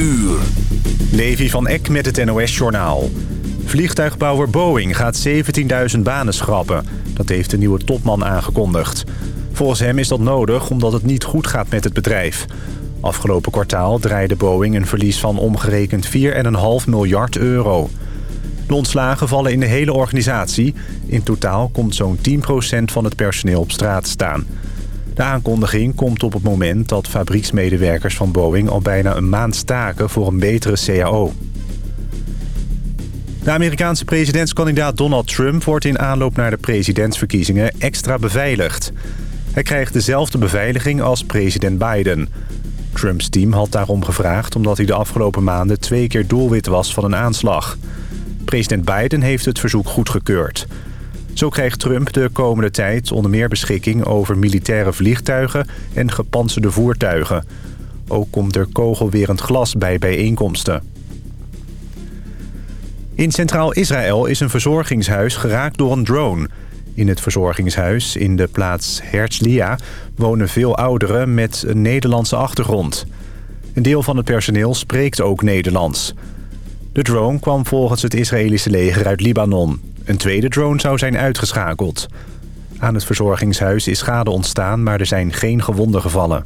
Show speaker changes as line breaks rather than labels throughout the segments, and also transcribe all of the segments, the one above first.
uur.
Levi van Eck met het NOS-journaal. Vliegtuigbouwer Boeing gaat 17.000 banen schrappen. Dat heeft de nieuwe topman aangekondigd. Volgens hem is dat nodig omdat het niet goed gaat met het bedrijf. Afgelopen kwartaal draaide Boeing een verlies van omgerekend 4,5 miljard euro. De ontslagen vallen in de hele organisatie. In totaal komt zo'n 10% van het personeel op straat staan. De aankondiging komt op het moment dat fabrieksmedewerkers van Boeing... al bijna een maand staken voor een betere CAO. De Amerikaanse presidentskandidaat Donald Trump... wordt in aanloop naar de presidentsverkiezingen extra beveiligd. Hij krijgt dezelfde beveiliging als president Biden. Trumps team had daarom gevraagd... omdat hij de afgelopen maanden twee keer doelwit was van een aanslag. President Biden heeft het verzoek goedgekeurd. Zo krijgt Trump de komende tijd onder meer beschikking over militaire vliegtuigen en gepantserde voertuigen. Ook komt er kogelwerend glas bij bijeenkomsten. In Centraal Israël is een verzorgingshuis geraakt door een drone. In het verzorgingshuis in de plaats Herzliya wonen veel ouderen met een Nederlandse achtergrond. Een deel van het personeel spreekt ook Nederlands. De drone kwam volgens het Israëlische leger uit Libanon. Een tweede drone zou zijn uitgeschakeld. Aan het verzorgingshuis is schade ontstaan, maar er zijn geen gewonden gevallen.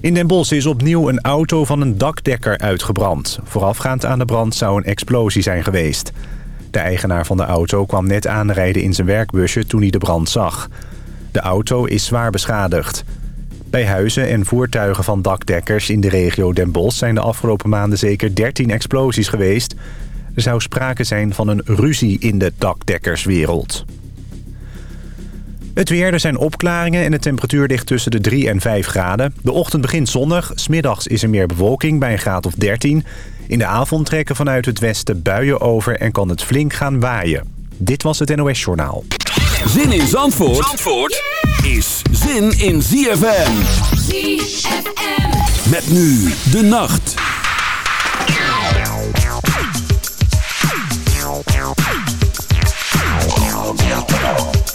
In Den Bosch is opnieuw een auto van een dakdekker uitgebrand. Voorafgaand aan de brand zou een explosie zijn geweest. De eigenaar van de auto kwam net aanrijden in zijn werkbusje toen hij de brand zag. De auto is zwaar beschadigd. Bij huizen en voertuigen van dakdekkers in de regio Den Bosch... zijn de afgelopen maanden zeker 13 explosies geweest. Er zou sprake zijn van een ruzie in de dakdekkerswereld. Het weer, er zijn opklaringen en de temperatuur ligt tussen de 3 en 5 graden. De ochtend begint zonnig, smiddags is er meer bewolking bij een graad of 13. In de avond trekken vanuit het westen buien over en kan het flink gaan waaien. Dit was het NOS Journaal.
Zin in Zandvoort, Zandvoort is zin in ZFM.
ZFM.
Met nu de nacht.
down,
down.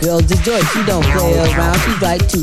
Girls the
joy, she don't play around. She's
like two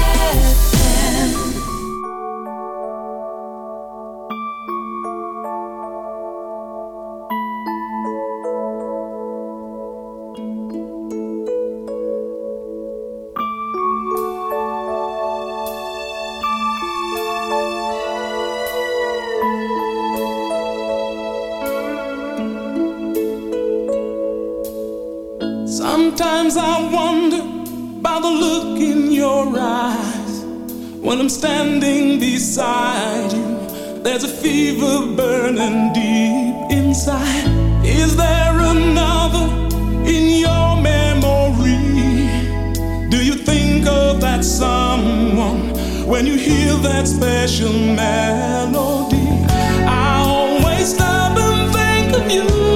when you
hear that special melody. I always stop and think of you.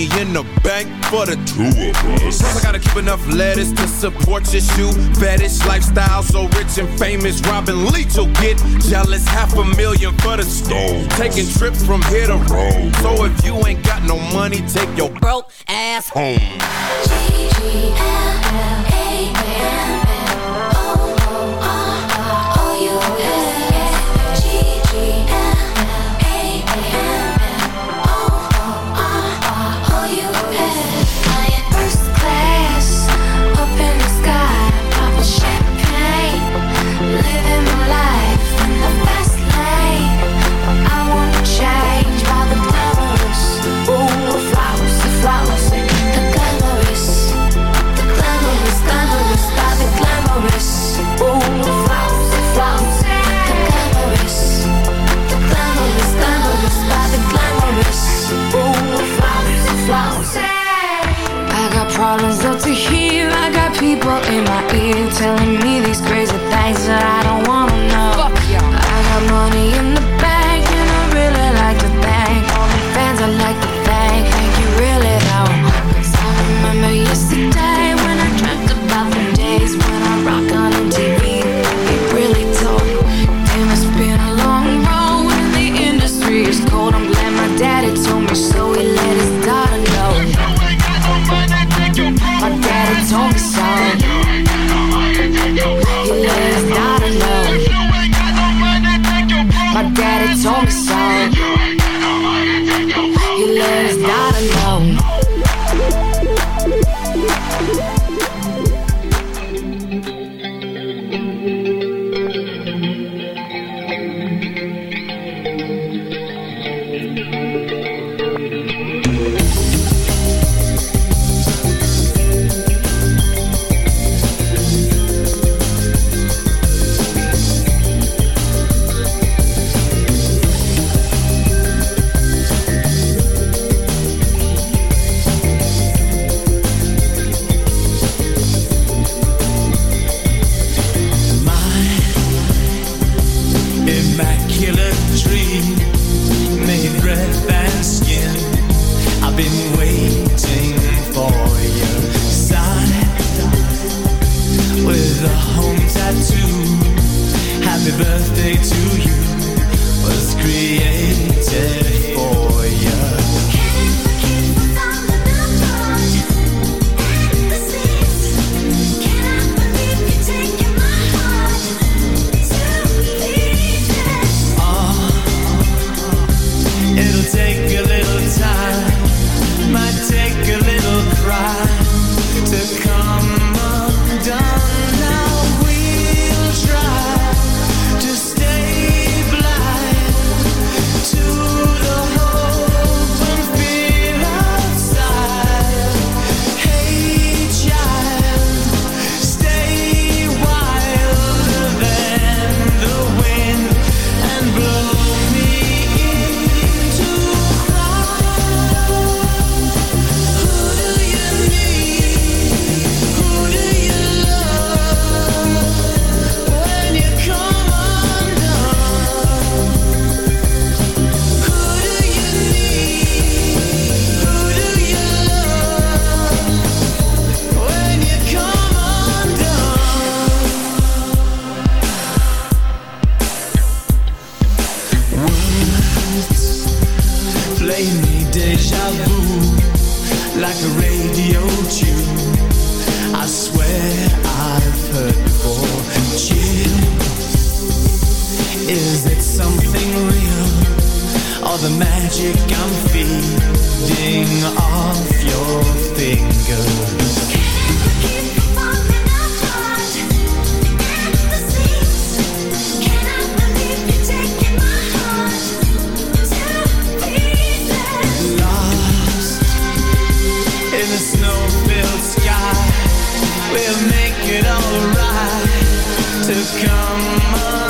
money in the bank for the two of us. I gotta keep enough lettuce to support your shoe. Fetish lifestyle, so rich and famous. Robin Leach will get jealous. Half a million for the stove. Taking trips from here to Rome. So if you ain't got no money, take your broke ass home.
come on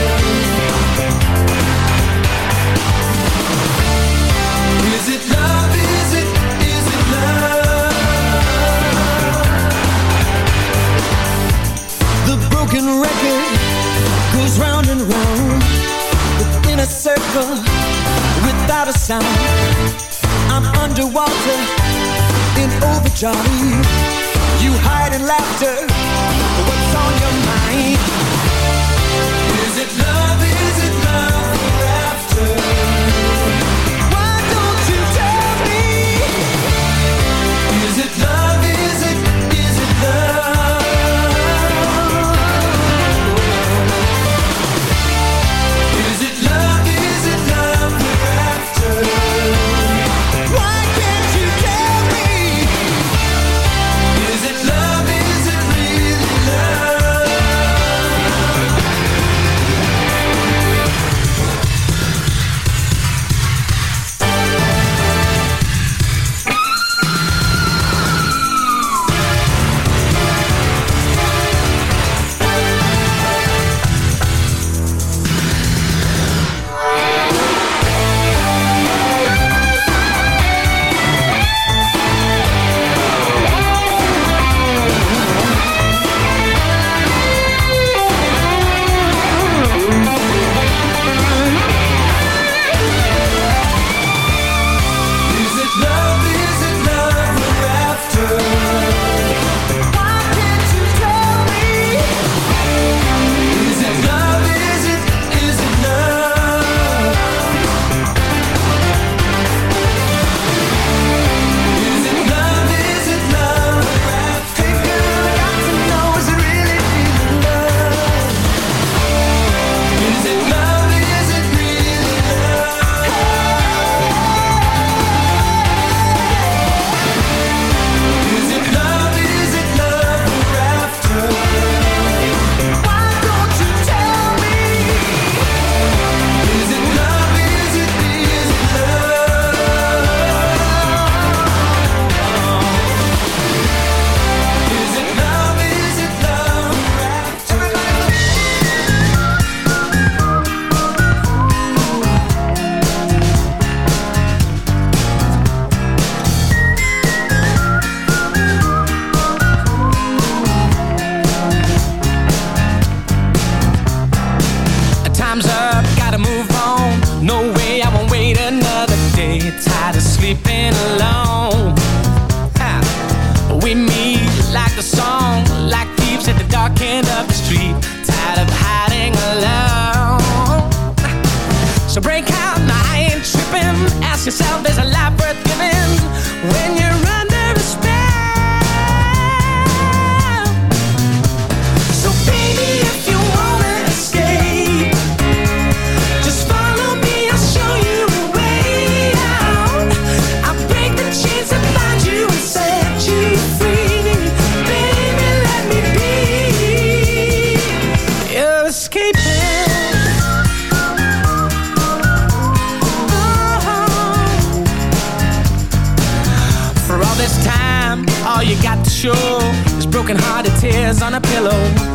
circle without a sound. I'm underwater in overdrive. You hide in laughter. What's on your mind? Is it love?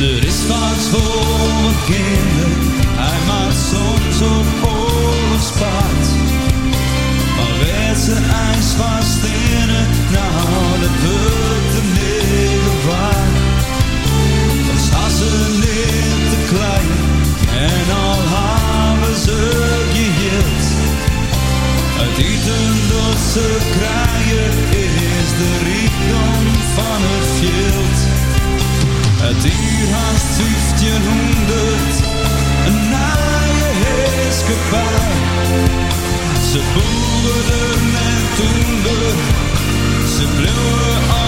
Er is wat voor kinderen, hij maakt soms op Al Maar werd zijn ijs vast in het nou Ze boerden en toenden, ze bleven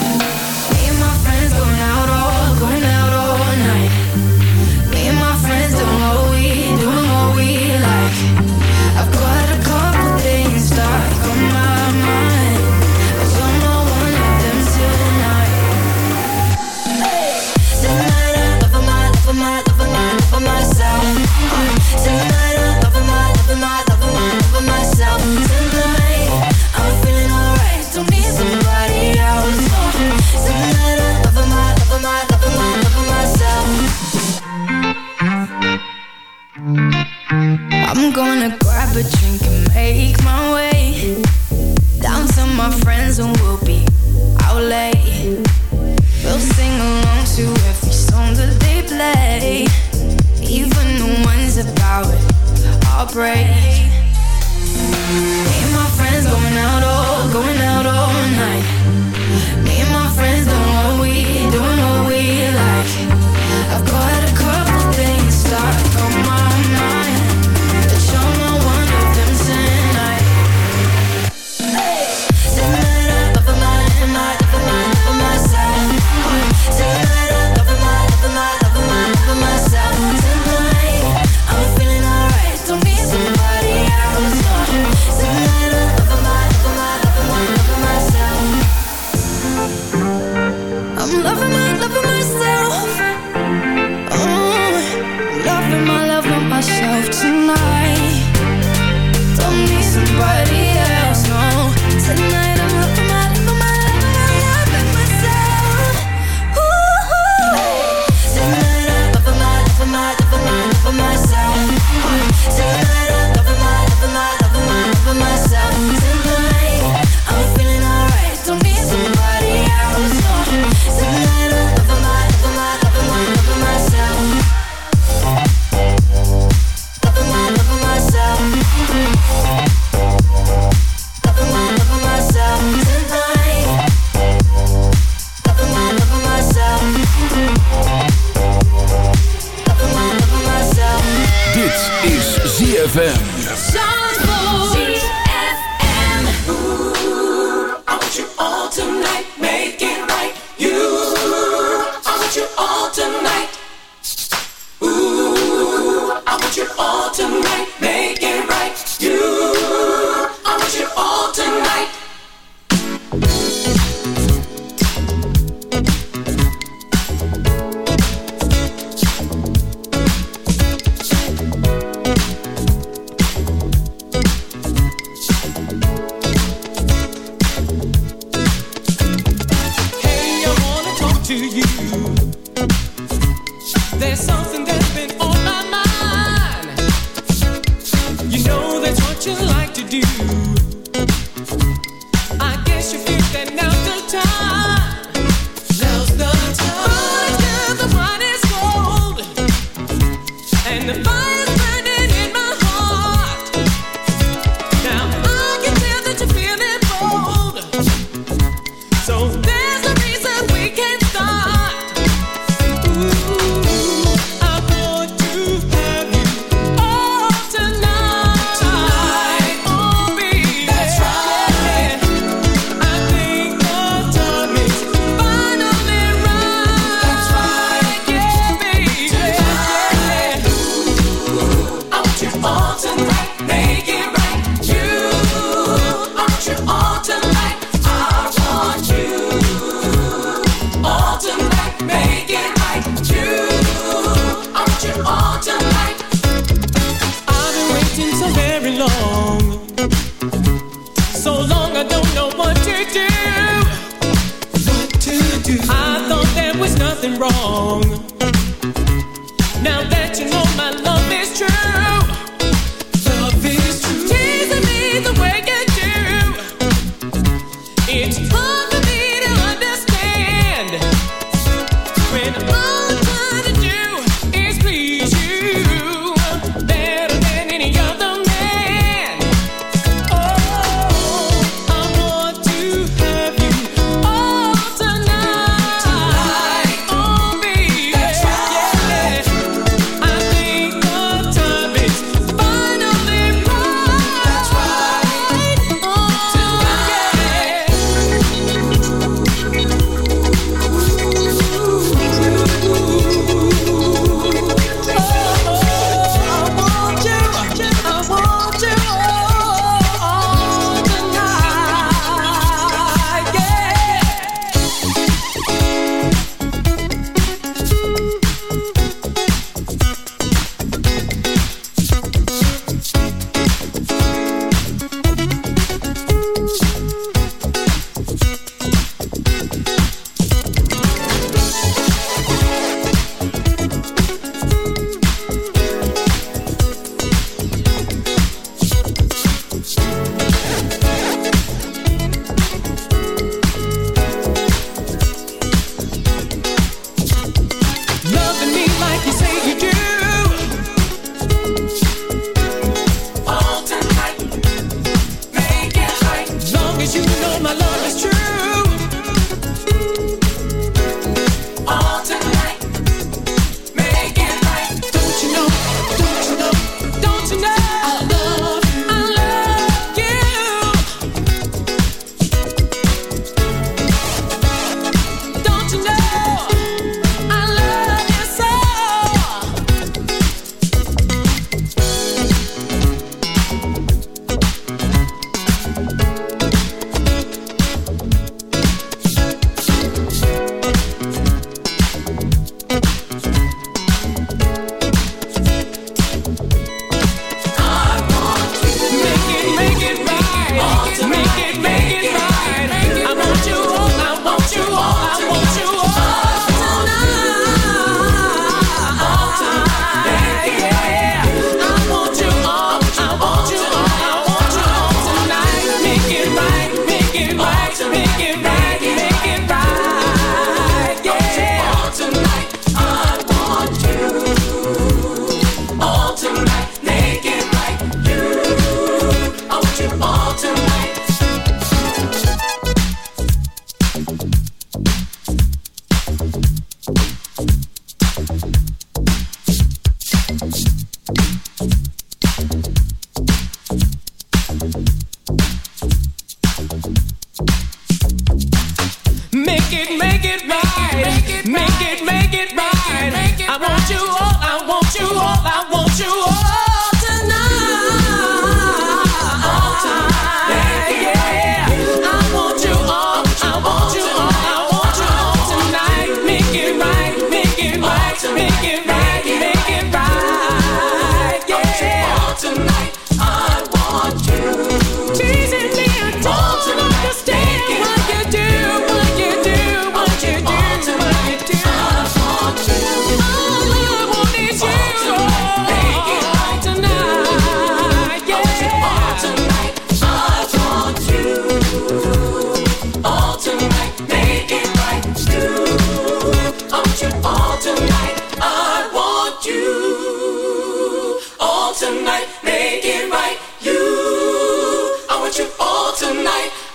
Tonight.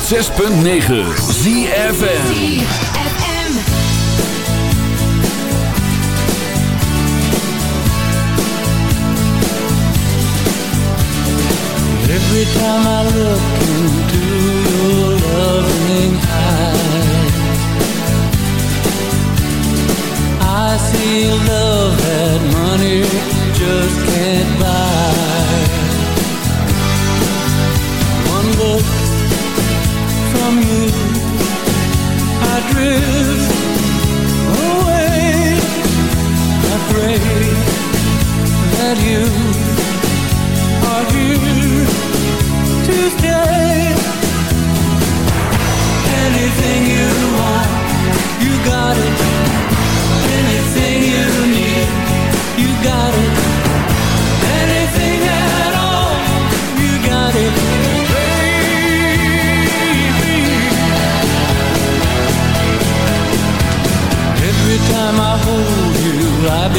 106.9 ZFN Every
time I
look into your loving eyes I see love that money just can't buy.